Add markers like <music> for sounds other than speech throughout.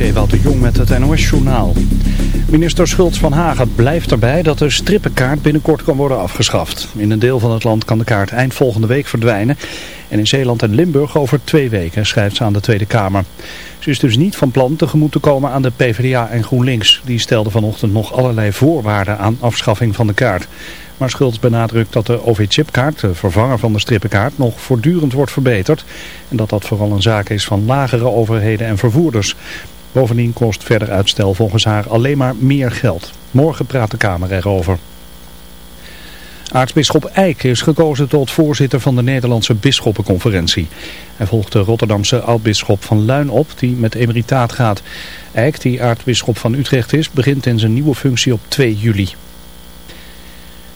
is Ewout Jong met het NOS-journaal. Minister Schultz van Hagen blijft erbij dat de strippenkaart binnenkort kan worden afgeschaft. In een deel van het land kan de kaart eind volgende week verdwijnen. En in Zeeland en Limburg over twee weken, schrijft ze aan de Tweede Kamer. Ze is dus niet van plan tegemoet te komen aan de PvdA en GroenLinks. Die stelden vanochtend nog allerlei voorwaarden aan afschaffing van de kaart. Maar Schultz benadrukt dat de OV-chipkaart, de vervanger van de strippenkaart, nog voortdurend wordt verbeterd. En dat dat vooral een zaak is van lagere overheden en vervoerders. Bovendien kost verder uitstel volgens haar alleen maar meer geld. Morgen praat de Kamer erover. Aartsbisschop Eijk is gekozen tot voorzitter van de Nederlandse Bisschoppenconferentie. Hij volgt de Rotterdamse oudbisschop van Luin op, die met emeritaat gaat. Eijk, die aartsbisschop van Utrecht is, begint in zijn nieuwe functie op 2 juli.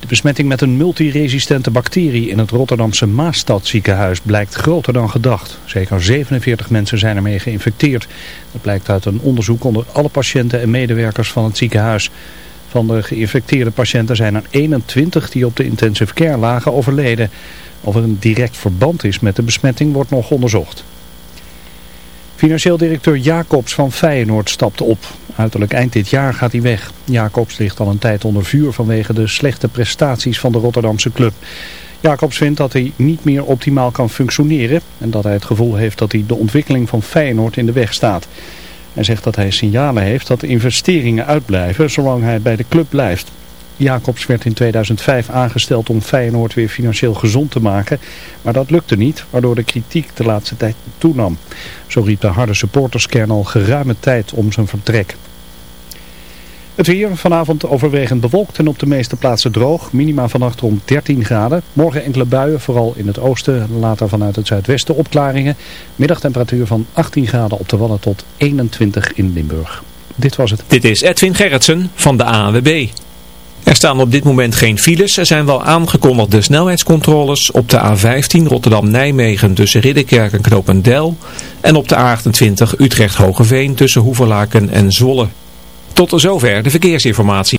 De besmetting met een multiresistente bacterie in het Rotterdamse Maastadziekenhuis blijkt groter dan gedacht. Zeker 47 mensen zijn ermee geïnfecteerd. Dat blijkt uit een onderzoek onder alle patiënten en medewerkers van het ziekenhuis. Van de geïnfecteerde patiënten zijn er 21 die op de intensive care lagen overleden. Of er een direct verband is met de besmetting wordt nog onderzocht. Financieel directeur Jacobs van Feyenoord stapte op. Uiterlijk eind dit jaar gaat hij weg. Jacobs ligt al een tijd onder vuur vanwege de slechte prestaties van de Rotterdamse club. Jacobs vindt dat hij niet meer optimaal kan functioneren en dat hij het gevoel heeft dat hij de ontwikkeling van Feyenoord in de weg staat. Hij zegt dat hij signalen heeft dat de investeringen uitblijven zolang hij bij de club blijft. Jacobs werd in 2005 aangesteld om Feyenoord weer financieel gezond te maken. Maar dat lukte niet, waardoor de kritiek de laatste tijd toenam. Zo riep de harde supporterskern al geruime tijd om zijn vertrek. Het weer vanavond overwegend bewolkt en op de meeste plaatsen droog. Minima vannacht rond 13 graden. Morgen enkele buien, vooral in het oosten. Later vanuit het zuidwesten opklaringen. Middagtemperatuur van 18 graden op de Wallen tot 21 in Limburg. Dit was het. Dit is Edwin Gerritsen van de ANWB. Er staan op dit moment geen files. Er zijn wel aangekondigde snelheidscontroles op de A15 Rotterdam-Nijmegen tussen Ridderkerk en Knopendel. En op de A28 Utrecht-Hogeveen tussen Hoeverlaken en Zwolle. Tot zover de verkeersinformatie.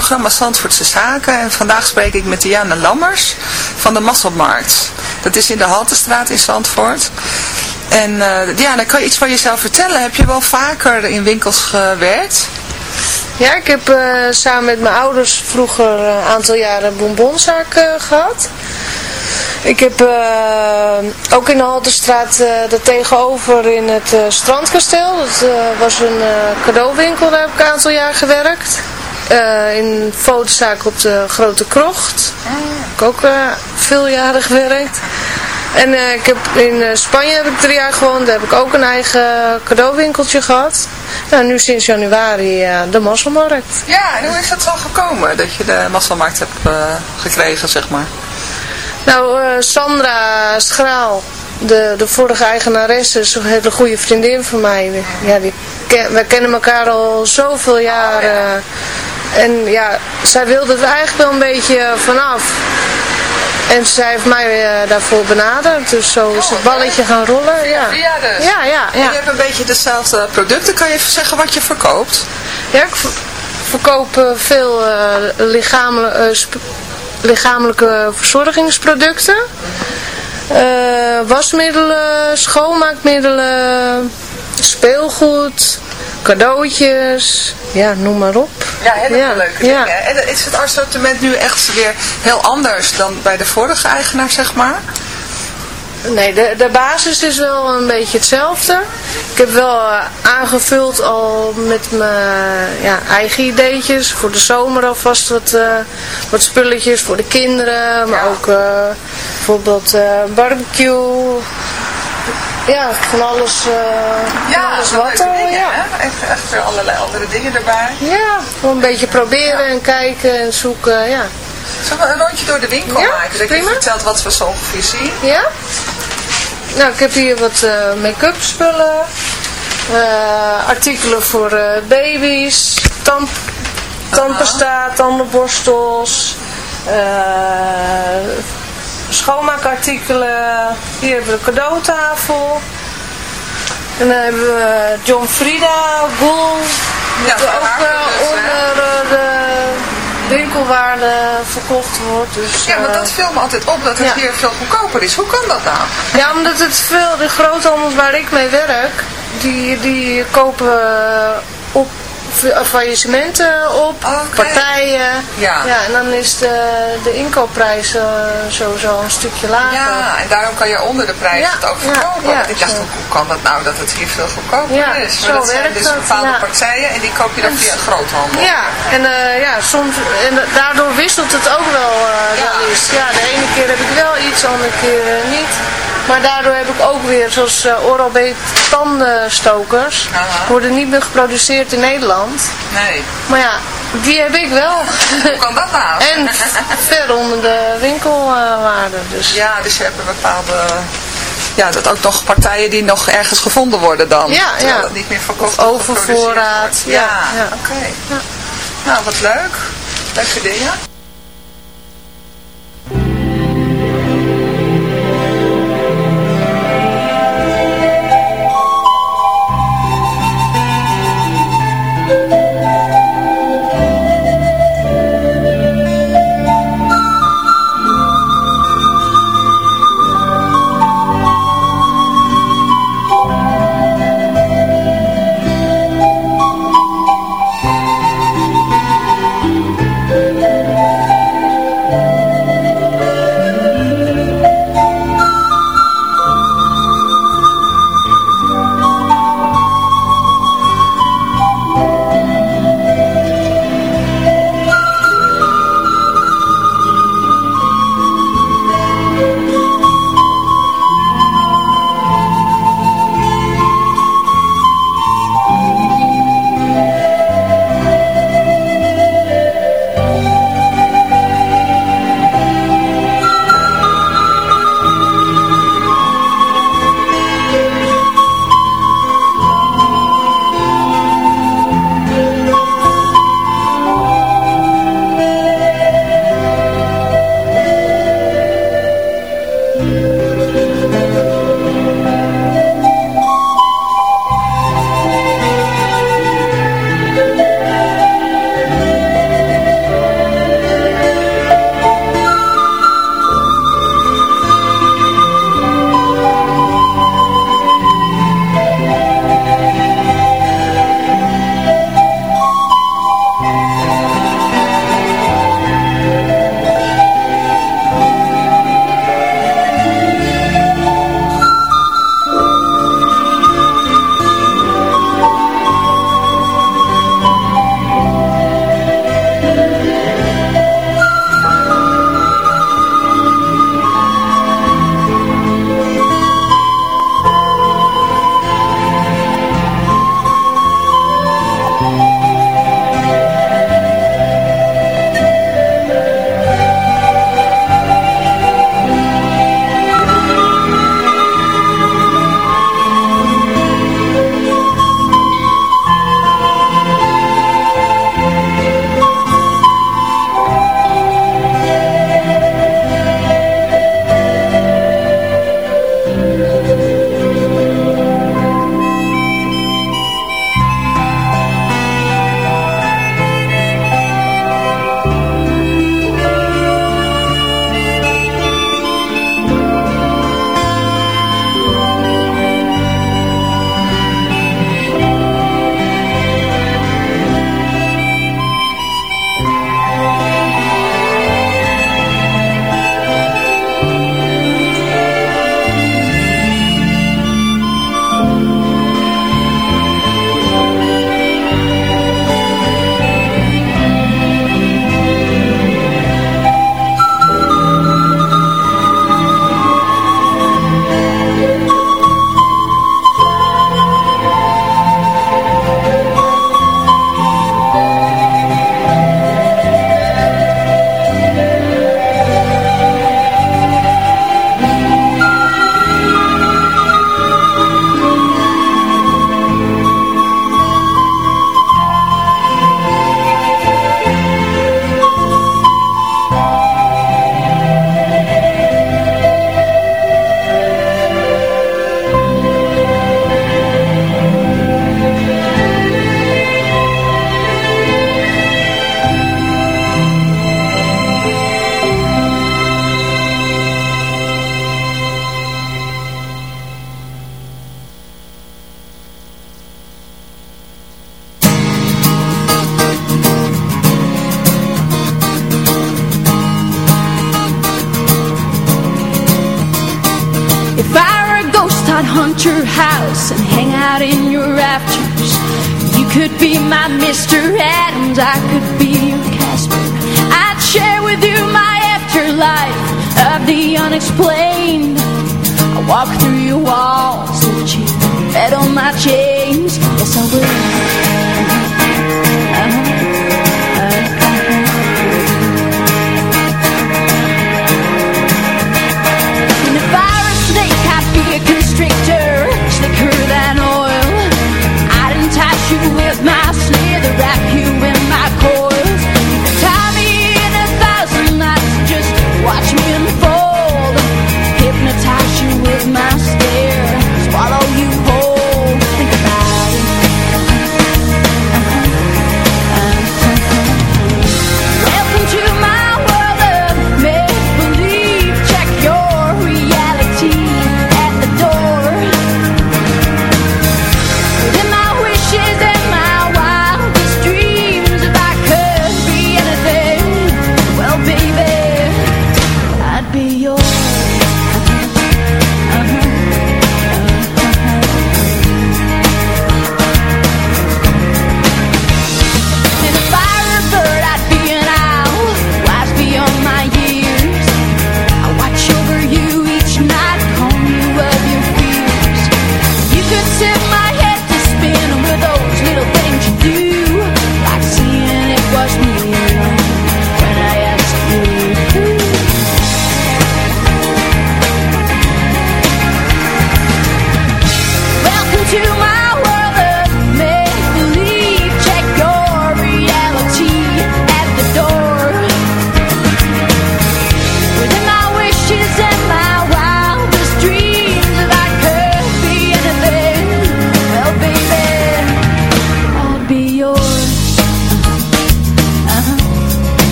Programma Zandvoortse Zaken. En vandaag spreek ik met Diana Lammers van de Masselmarkt. Dat is in de Haltestraat in Zandvoort. En uh, Diana, kan je iets van jezelf vertellen? Heb je wel vaker in winkels gewerkt? Ja, ik heb uh, samen met mijn ouders vroeger een aantal jaren bonbonzaak gehad. Ik heb ook in de Halterstraat uh, er tegenover in het strandkasteel. Dat was een cadeauwinkel, daar heb ik een aantal jaar gewerkt. In fotozaak op de Grote Krocht. Daar heb ik ook veel jaren gewerkt. En ik heb, in Spanje heb ik drie jaar gewoond. Daar heb ik ook een eigen cadeauwinkeltje gehad. Nou, nu sinds januari de Masselmarkt. Ja, en hoe is dat zo gekomen dat je de Masselmarkt hebt gekregen, zeg maar? Nou, uh, Sandra Schraal, de, de vorige eigenaresse, is een hele goede vriendin van mij. Ja, die, wij kennen elkaar al zoveel jaren. En ja, zij wilde er eigenlijk wel een beetje vanaf. En zij heeft mij uh, daarvoor benaderd. Dus zo is het balletje gaan rollen. Ja, ja, dus. ja, ja, ja. En je hebt een beetje dezelfde producten. Kan je even zeggen wat je verkoopt? Ja, ik verkoop uh, veel lichamelijke lichamelijke verzorgingsproducten. Wasmiddelen, schoonmaakmiddelen, speelgoed, cadeautjes, ja, noem maar op. Ja, hele ja. leuke dingen. Ja. En is het assortiment nu echt weer heel anders dan bij de vorige eigenaar, zeg maar? Nee, de, de basis is wel een beetje hetzelfde. Ik heb wel uh, aangevuld al met mijn ja, eigen ideetjes. Voor de zomer alvast wat, uh, wat spulletjes voor de kinderen. Maar ook uh, bijvoorbeeld barbecue. Ja, van alles, ja, van alles wat. Dingen, ja, echt, echt allerlei andere dingen erbij. Ja, gewoon een beetje proberen en kijken en zoeken, ja. Zullen we een rondje door de winkel ja, maken? Dat je vertelt wat we zo ongeveer zien. Ja? Nou, ik heb hier wat uh, make-up spullen. Uh, artikelen voor uh, baby's. Tand, tandpasta, tandenborstels. Schoonmaakartikelen. Hier hebben we een cadeautafel. En dan hebben we John Frida, Goel. Ja, ook dus, onder de winkelwaarde verkocht wordt. Dus, ja, maar dat viel me altijd op dat het hier veel goedkoper is. Hoe kan dat nou? Ja, omdat het veel, de groothandels waar ik mee werk, die, die kopen op faillissementen op, partijen. Ja. ja. En dan is de, de inkoopprijs uh, sowieso een stukje lager. Ja, en daarom kan je onder de prijs ja. het ook verkopen. Ja, ik dacht, hoe kan dat nou dat het hier veel goedkoper ja, is? Maar zo dat zijn dus dat, bepaalde partijen en die koop je dan via een groothandel. Ja, en, uh, ja, soms, en daardoor wisselt het ook wel, uh, wel eens. Ja, de ene keer heb ik wel iets, de andere keer niet. Maar daardoor heb ik ook weer, zoals uh, Oral-B tandenstokers, Aha. worden niet meer geproduceerd in Nederland. Nee. Maar ja, die heb ik wel. Hoe kan dat nou? <laughs> en ver onder de winkelwaarde. Dus. Ja, dus je hebt een bepaalde... Ja, dat ook nog partijen die nog ergens gevonden worden dan. Ja, ja. Dat niet meer verkocht overvoorraad. Ja, ja. ja. oké. Okay. Ja. Nou, wat leuk. Leuke dingen.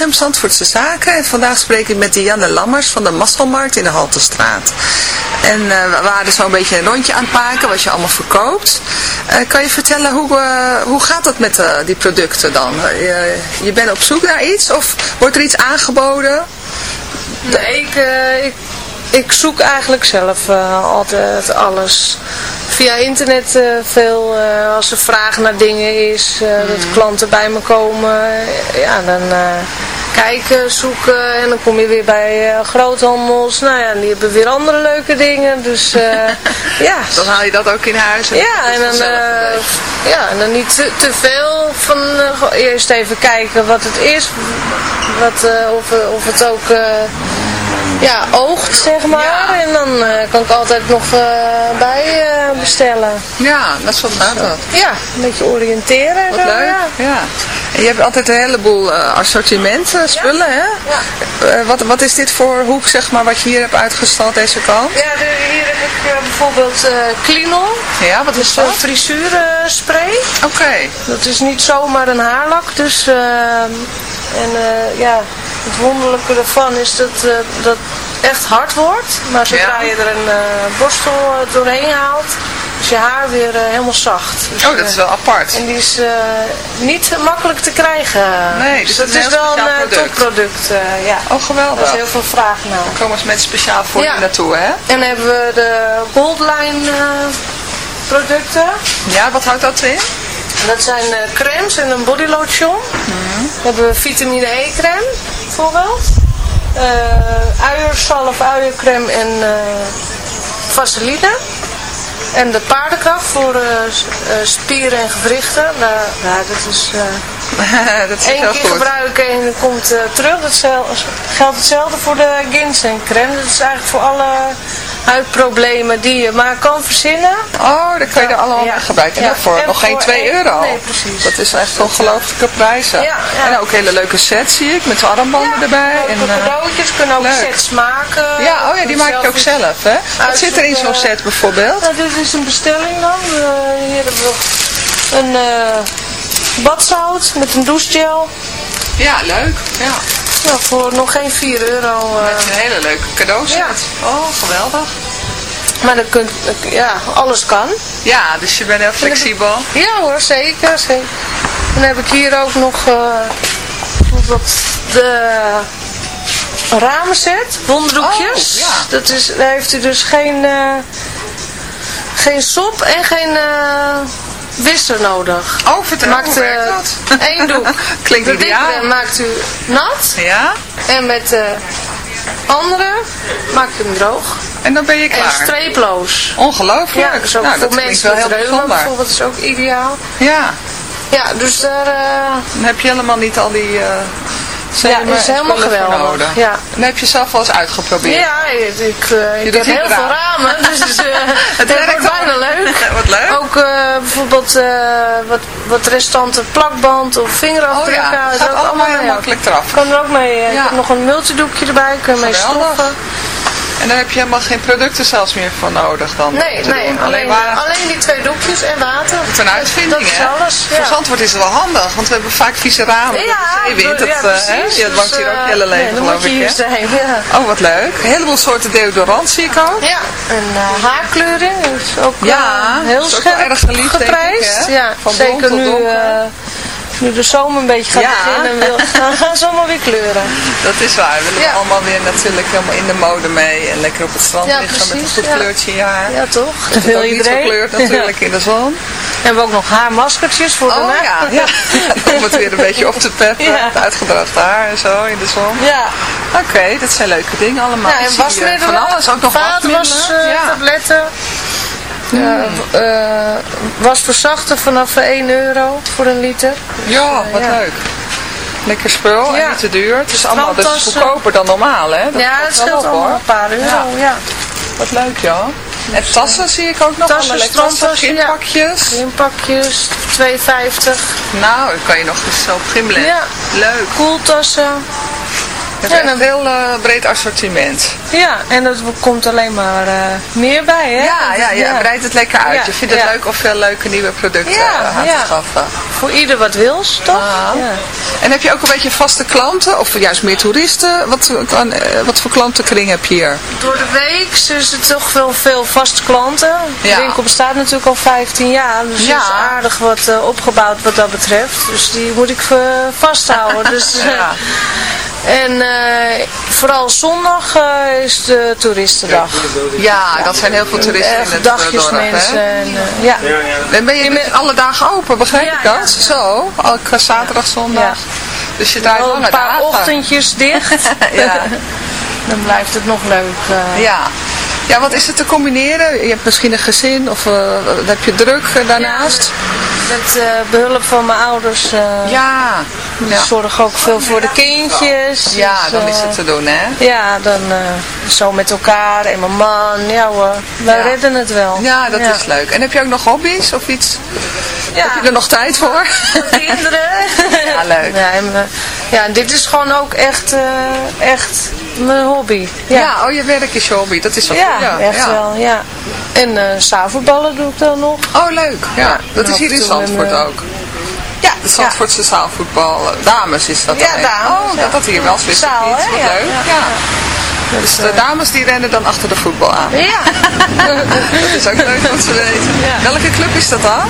Pedegem, Zandvoortse Zaken. En vandaag spreek ik met Dianne Lammers van de Masselmarkt in de Haltestraat. En eh, we waren zo een beetje een rondje aan het maken, wat je allemaal verkoopt. Eh, kan je vertellen, hoe, eh, hoe gaat dat met die producten dan? je, bent op zoek naar iets of wordt er iets aangeboden? Nee, ik, ik, ik zoek eigenlijk zelf altijd alles. Via internet eh, veel, eh, als er vraag naar dingen is, eh, dat klanten bij me komen. ja, dan kijken, zoeken en dan kom je weer bij groothandels. Nou ja, die hebben weer andere leuke dingen. Dus <laughs> ja. Dan haal je dat ook in huis. en Ja, en dan, ja, en dan niet te, te veel van eerst even kijken wat het is, wat, of, of het ook ja, oogt, zeg maar. En dan eh, kan ik altijd nog eh, bij eh, bestellen. Ja, dat is wat gaat dat. Ja, een beetje oriënteren. Wat zo, leuk. Ja. Ja. En je hebt altijd een heleboel assortiment eh, spullen, hè? Eh, wat, wat is dit voor hoek, zeg maar, wat je hier hebt uitgestald, deze kant? Ja, de- hier heb ik bijvoorbeeld Klinol. Ja, wat is Een dat? frisuurspray. Oké. Dat is niet zomaar een haarlak, dus ehm, en eh, ja, het wonderlijke ervan is dat uh, dat echt hard wordt, maar zodra Ja. je er een uh, borstel doorheen haalt, is je haar weer helemaal zacht. Dus, oh, dat is wel apart. En die is niet makkelijk te krijgen. Nee, dus dat dat is wel een topproduct. ja. Oh, geweldig. Er is heel veel vraag naar. Dan komen ze met speciaal voor Ja. je naartoe, hè? En dan hebben we de Goldline producten. Ja, wat houdt dat in? Dat zijn uh, crèmes en een bodylotion. Dan hebben we vitamine E crème bijvoorbeeld. Uh, uiersalf, uiercrème en uh, vaseline. En de paardenkracht voor uh, spieren en gewrichten. Nou, nou dat is... <laughs> dat is Eén keer goed. gebruiken en dan komt terug. Dat geldt hetzelfde voor de ginseng crème. Dat is eigenlijk voor alle huidproblemen die je maar kan verzinnen. Oh, dan kun je er allemaal ja. gebruiken. En ja. voor en nog geen 2 euro. Nee, precies. Dat is echt ongelooflijke prijzen. Ja. En ook hele leuke sets zie ik, met armbanden erbij. En cadeautjes, kunnen ook leuk. sets maken. Ja, oh ja, die maak je ook zelf, hè? Wat zit er in zo'n set bijvoorbeeld? Nou, dit is een bestelling dan. Uh, hier hebben we een uh, badzout met een douchegel. Ja, leuk. Ja. Nou, voor nog geen 4 euro. eh, Met een hele leuke cadeauset. Ja. Oh, geweldig. maar dat kunt, ja, alles kan. Ja, dus je bent heel flexibel. Ja hoor, zeker, zeker. Dan heb ik hier ook nog eh, bijvoorbeeld de ramenset, wondroekjes. Oh, ja. dat is, daar heeft u dus geen, eh, geen sop en geen eh, wisser nodig. Oh, vertel, Maakt hoe werkt eh, dat? één doek. <laughs> Klinkt de dikkere maakt u nat Ja? en met de andere maakt u hem droog. En dan ben je En klaar. streeploos. Ongelooflijk. Ja, dus ook nou, voor dat mensen wel met heel bijvoorbeeld is ook ideaal. Ja, Ja, dus daar... eh, dan heb je helemaal niet al die uh, Ja, dat is helemaal geweldig. Ja. Heb je zelf wel eens uitgeprobeerd. Ja, ik, ik, eh, ik heb heel veel ramen, <laughs> dus eh, het, werkt wordt bijna leuk. Wat leuk. Ook eh, bijvoorbeeld wat, wat restanten plakband of vingerafdrukken. Oh ja, dat gaat ook allemaal heel makkelijk eraf. Kan er ook mee. Ik Ja. heb nog een multidoekje erbij, kun je mee Geweldig. En dan heb je helemaal geen producten zelfs meer voor nodig dan? Nee, nee, alleen, water. alleen die twee doekjes en water. Het is een uitvinding, hè? ja. Voor Zandvoort is het wel handig, want we hebben vaak vieze ramen. Ja, zeewind, dat, ja, eh, precies. hè? Ja, dat woont Dus, hier ook eh, hele leven, nee, geloof ik, hier hè? zijn, ja. Oh, wat leuk. Een heleboel soorten deodorant zie ik ook. Ja, en eh, haarkleuring is ook Ja, heel is ook erg geliefd, denk ik, geprijsd. hè? ja, Van zeker tot nu, donker. Nu de zomer een beetje gaat Ja. beginnen, wil, <laughs> dan gaan ze allemaal weer kleuren. Dat is waar. We willen Ja. allemaal weer natuurlijk helemaal in de mode mee. En lekker op het strand Ja, liggen met een goed ja. kleurtje in je haar. Ja, toch? Dat Dat wil ook niet iedereen. kleurt natuurlijk in de zon. We hebben ook nog haarmaskertjes voor de Oh nacht. ja, <laughs> ja. <laughs> om het weer een beetje op te peppen. Het haar en zo in de zon. Ja. Oké, dat zijn leuke dingen allemaal. Ja, en eh, wasmiddelen, Van alles, ook nog vaatwas, wasmiddelen. ja. tabletten. Ja, eh, wasverzachter vanaf eh, 1 euro voor een liter. ja, wat ja. leuk. Lekker spul en Ja. niet te duur. Het is allemaal dus goedkoper dan normaal, hè? Dat ja, het scheelt op, allemaal hoor. een paar euro. Ja. Ja. Wat leuk, ja. En tassen zie ik ook nog. Tassen, strandtassen, ja. gympak,'jes. Inpakjes, 2,50. Nou, dan kan je nog eens op gymles. Ja. Leuk. Koeltassen. Ja, echt dan- een heel eh, breed assortiment. Ja, en dat komt alleen maar eh, meer bij, hè? Ja, ja, je breidt het lekker uit. Ja, je vindt het ja. leuk of veel leuke nieuwe producten Ja, eh, aan ja. te schaffen. Voor ieder wat wils, toch? Ah. Ja. En heb je ook een beetje vaste klanten of juist meer toeristen? Wat, kan, wat voor klantenkring heb je hier? Door de week is het toch wel veel vaste klanten. Ja. De winkel bestaat natuurlijk al 15 jaar, dus Ja. is aardig wat opgebouwd wat dat betreft. Dus die moet ik vasthouden. <laughs> dus, Ja. En vooral zondag eh, is de toeristendag. Ja, dat zijn heel veel toeristen in Echt het dagjes dorp, hè? mensen. En, eh, ja. En ben je met alle dagen open, begrijp Ja, ik dat? Zo, elke zaterdag, zondag. Ja. Dus je draait Wel lange een paar dagen. ochtendjes dicht. <laughs> Ja. <laughs> Dan blijft het nog leuk. eh. Ja. Ja, wat is het te combineren? Je hebt misschien een gezin of eh, heb je druk eh, daarnaast? Met eh, behulp van mijn ouders. Ja. Ja. zorgen ook veel voor de kindjes. Ja, dus, dan is het te doen, hè? Ja, dan zo met elkaar en mijn man. Ja hoor, wij Ja. redden het wel. Ja, dat is leuk. En heb je ook nog hobby's of iets? Heb je er nog tijd voor? Kinderen. <laughs> Ja, leuk. Ja, en, ja, en dit is gewoon ook echt, eh, echt mijn hobby. Ja. Ja, oh, je werk is je hobby. Dat is wel ja. Ja, echt ja. wel. Ja. En eh zaalvoetballen doe ik dan nog. Oh, leuk. Ja, dat is hier in Zandvoort ook. Ja, de Zandvoortse zaalvoetbal. eh, Dames is dat Ja, dames, Oh, ja. dat had hier wel wist ik Zaal, niet. hè? Wat Ja, leuk. ja. Ja. Dus de dames die rennen dan achter de voetbal aan. Ja. <laughs> Dat is ook leuk om te weten. Ja. Welke club is dat dan?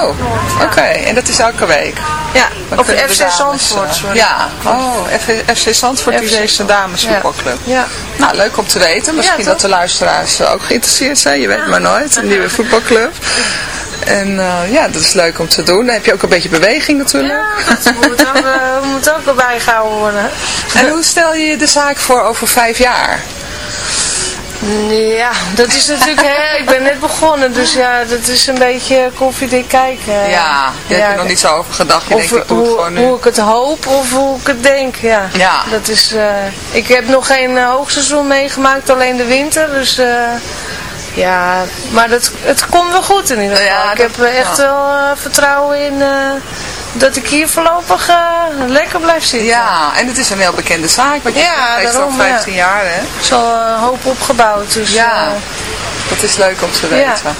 Oh, oké. En dat is elke week? Ja, Dan of de FC dames, Zandvoort. sorry. Ja, oh, F- FC Zandvoort FC heeft een damesvoetbalclub. Ja. Nou, leuk om te weten. Misschien Ja, dat de luisteraars ook geïnteresseerd zijn. Je weet maar nooit. Een nieuwe voetbalclub. En eh, ja, dat is leuk om te doen. Dan heb je ook een beetje beweging natuurlijk. Ja, dat moet ook, eh, moet ook erbij gehouden worden. En hoe stel je je de zaak voor over vijf jaar? Ja, dat is natuurlijk, hè, ik ben net begonnen, dus ja, dat is een beetje koffiedik kijken. Ja, daar heb je nog niet zo over gedacht. Je Of denkt, ik hoe, gewoon nu. hoe ik het hoop of hoe ik het denk, ja. Ja. Dat is, eh, ik heb nog geen eh, hoogseizoen meegemaakt, alleen de winter, dus eh, ja, maar dat, het komt wel goed in ieder geval. Ja, ik dat- heb echt wel vertrouwen in dat ik hier voorlopig eh, lekker blijf zitten. Ja, en het is een heel bekende zaak. Want je Ja, heeft al daarom, 15 jaar, hè? Al een hoop opgebouwd, dus Ja, eh, dat is leuk om te Ja. weten.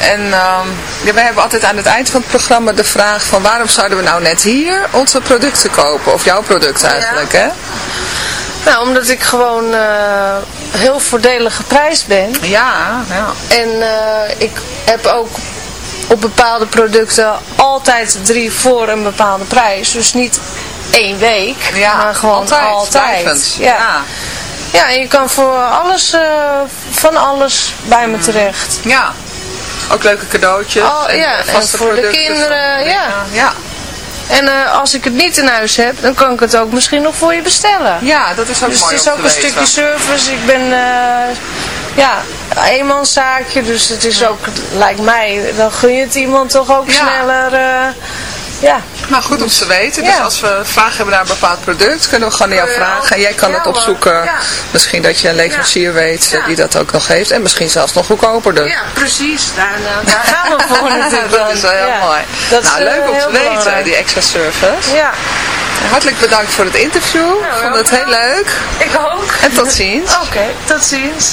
En ehm, ja, wij hebben altijd aan het eind van het programma de vraag van waarom zouden we nou net hier onze producten kopen? Of jouw product eigenlijk, hè? Nou, omdat ik gewoon eh, heel voordelig geprijsd ben. Ja, ja. En eh, ik heb ook op bepaalde producten altijd drie voor een bepaalde prijs. Dus niet één week, Ja, maar gewoon altijd, altijd. Ja. Ja. ja, en je kan voor alles, eh, van alles bij me terecht. Ja. Ook leuke cadeautjes. Oh, en ja, en voor de kinderen, ja. Ja. En eh, als ik het niet in huis heb, dan kan ik het ook misschien nog voor je bestellen. ja, dat is ook Dus mooi het is ook een weten. stukje service. Ik ben, eh, ja, eenmanszaakje. Dus het is ook, lijkt mij, dan gun je het iemand toch ook sneller. eh, ja. Nou, goed om te weten. Dus Ja. als we vragen hebben naar een bepaald product, kunnen we gewoon aan jou Ja. vragen. En jij kan Ja, het opzoeken. Ja. Misschien dat je een leverancier weet eh, die dat ook nog heeft. En misschien zelfs nog goedkoper. ja, precies. Daar, eh, daar gaan we voor <laughs> natuurlijk dat is wel heel Ja. mooi. Dat nou, is, eh, leuk om te weten, belangrijk. die extra service. Ja, Hartelijk bedankt voor het interview. Ik vond het heel leuk. ik ook. En tot ziens. <laughs> Oké, tot ziens.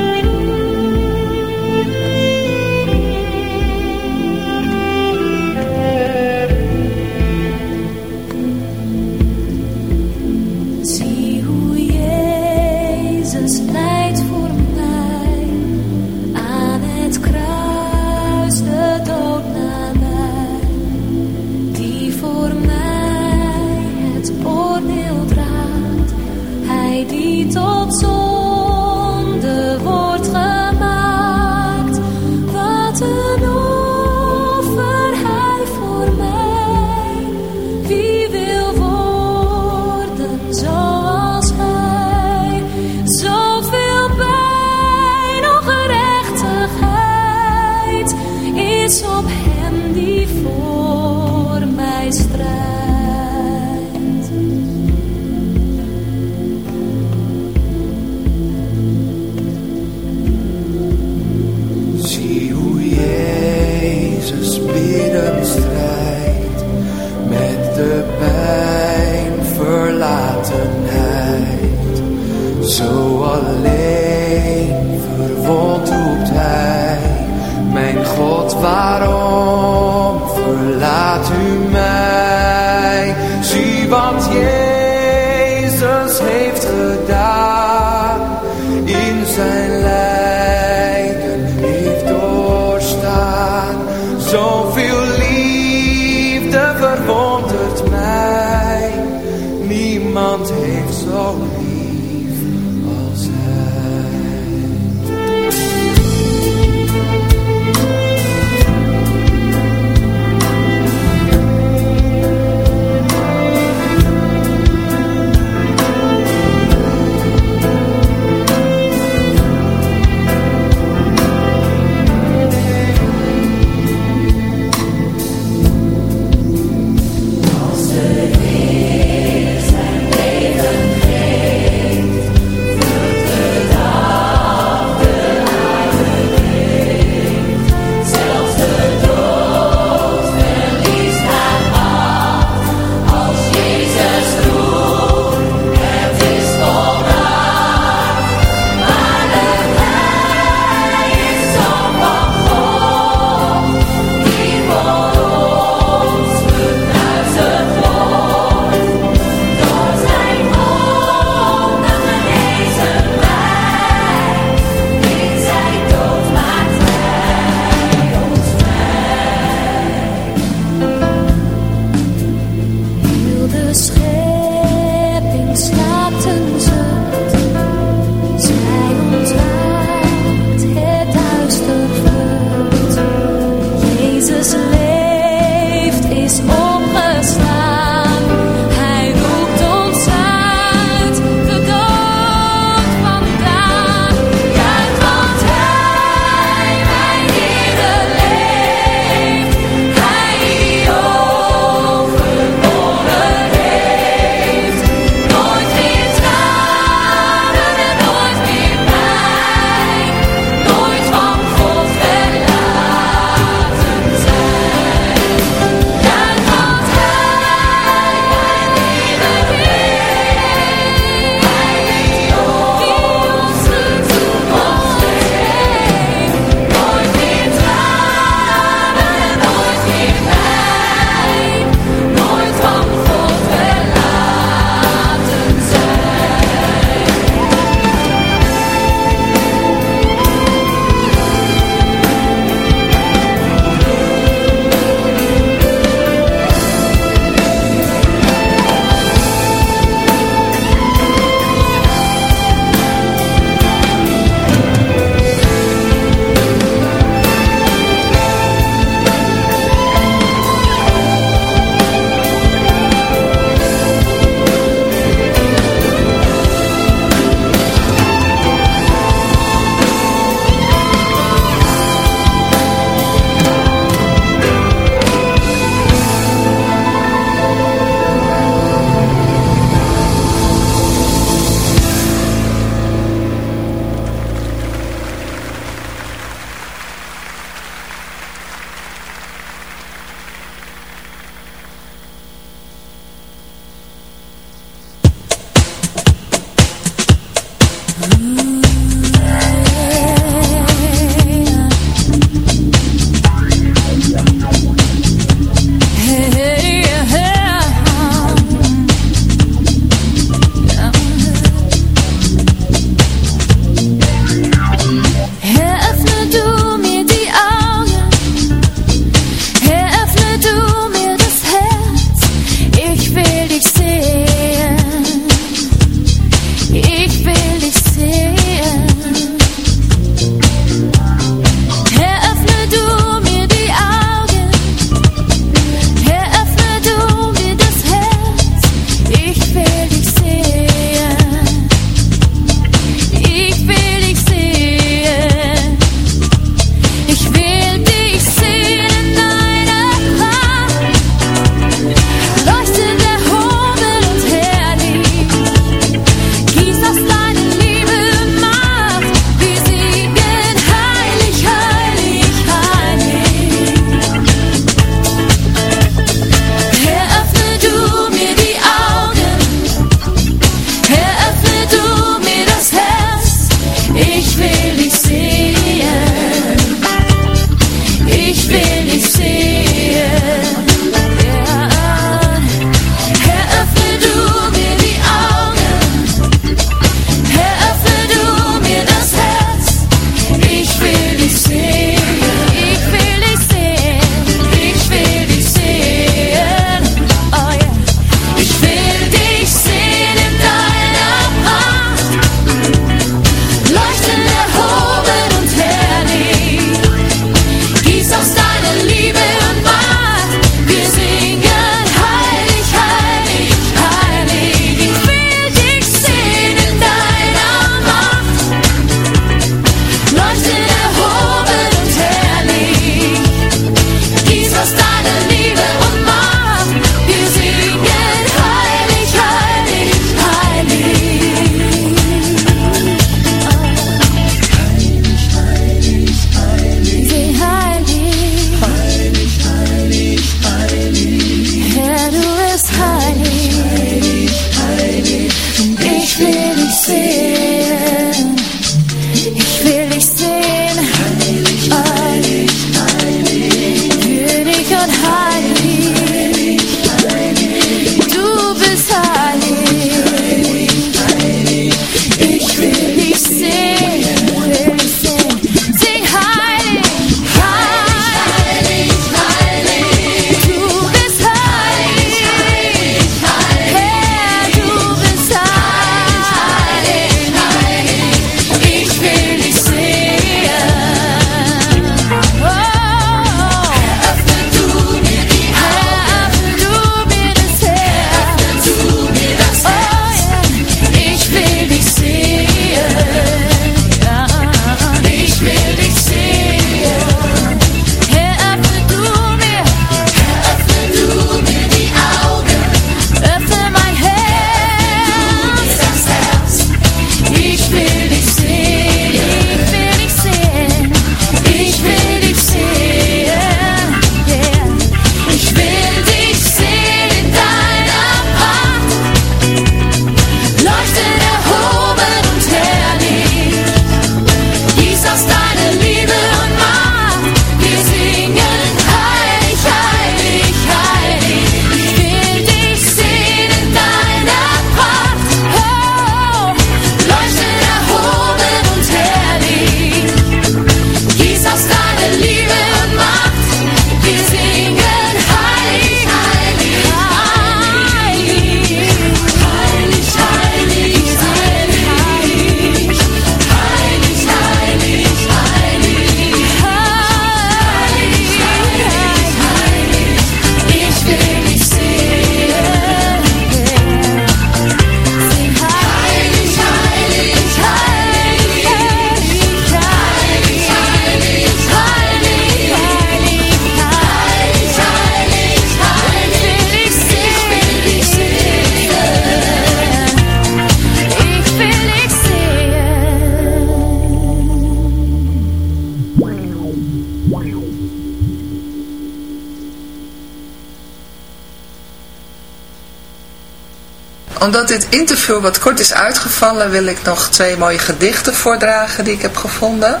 Omdat dit interview wat kort is uitgevallen, wil ik nog twee mooie gedichten voordragen die ik heb gevonden.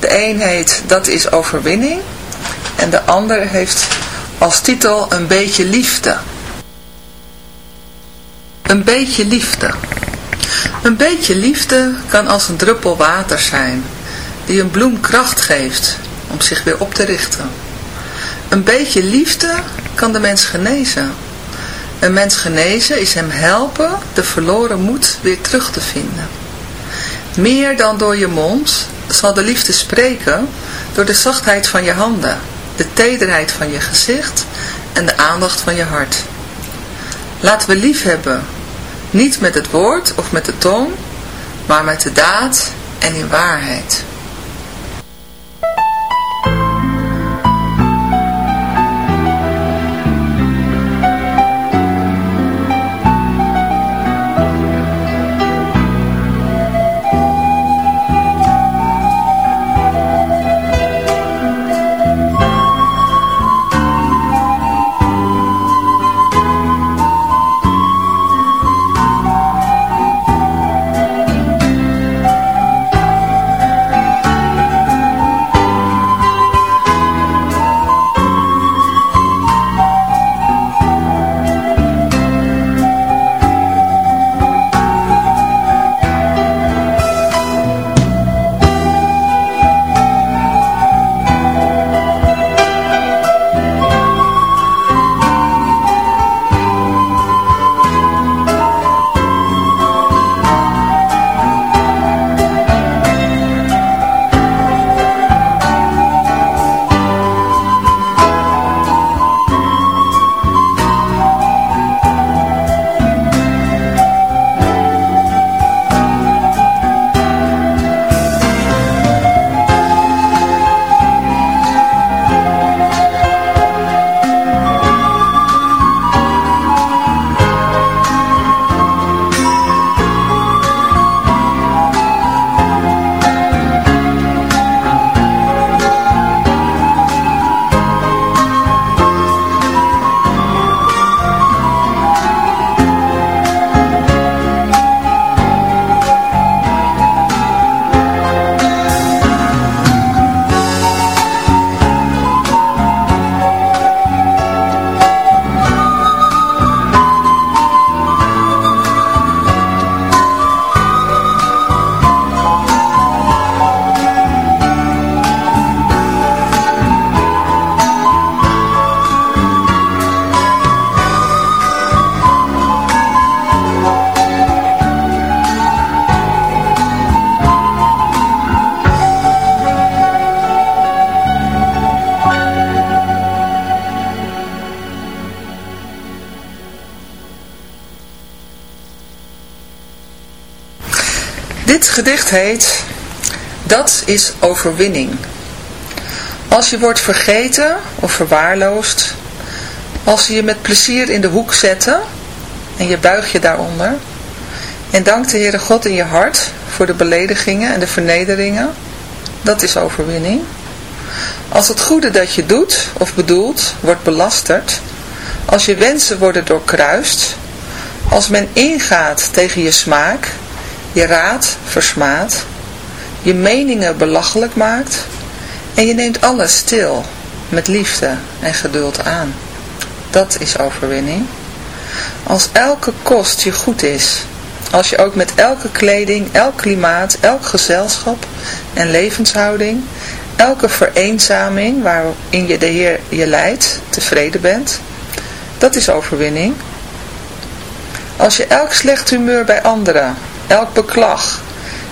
De een heet Dat is overwinning en de ander heeft als titel Een beetje liefde. Een beetje liefde. Een beetje liefde kan als een druppel water zijn, die een bloem kracht geeft om zich weer op te richten. Een beetje liefde kan de mens genezen. Een mens genezen is hem helpen de verloren moed weer terug te vinden. Meer dan door je mond zal de liefde spreken door de zachtheid van je handen, de tederheid van je gezicht en de aandacht van je hart. Laten we lief hebben, niet met het woord of met de tong, maar met de daad en in waarheid. Gedicht heet Dat is overwinning. Als je wordt vergeten of verwaarloosd, als ze je met plezier in de hoek zetten en je buigt je daaronder en dankt de Heere God in je hart voor de beledigingen en de vernederingen, dat is overwinning. Als het goede dat je doet of bedoelt wordt belasterd, als je wensen worden doorkruist, als men ingaat tegen je smaak je raad versmaadt, je meningen belachelijk maakt en je neemt alles stil met liefde en geduld aan. Dat is overwinning. Als elke kost je goed is, als je ook met elke kleding, elk klimaat, elk gezelschap en levenshouding, elke vereenzaming waarin je de Heer je leidt, tevreden bent, dat is overwinning. Als je elk slecht humeur bij anderen, elk beklag,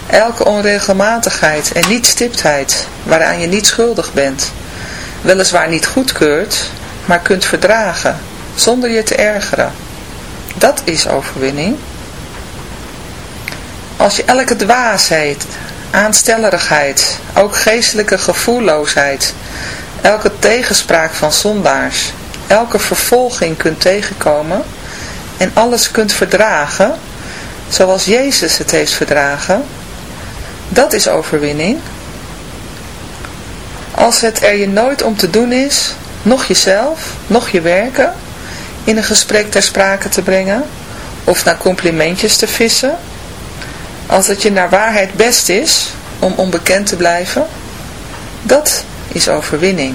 elke onregelmatigheid en niet-stiptheid waaraan je niet schuldig bent, weliswaar niet goedkeurt, maar kunt verdragen, zonder je te ergeren. Dat is overwinning. Als je elke dwaasheid, aanstellerigheid, ook geestelijke gevoelloosheid, elke tegenspraak van zondaars, elke vervolging kunt tegenkomen en alles kunt verdragen, zoals Jezus het heeft verdragen, dat is overwinning. Als het er je nooit om te doen is, nog jezelf, nog je werken, in een gesprek ter sprake te brengen, of naar complimentjes te vissen, als het je naar waarheid best is om onbekend te blijven, dat is overwinning.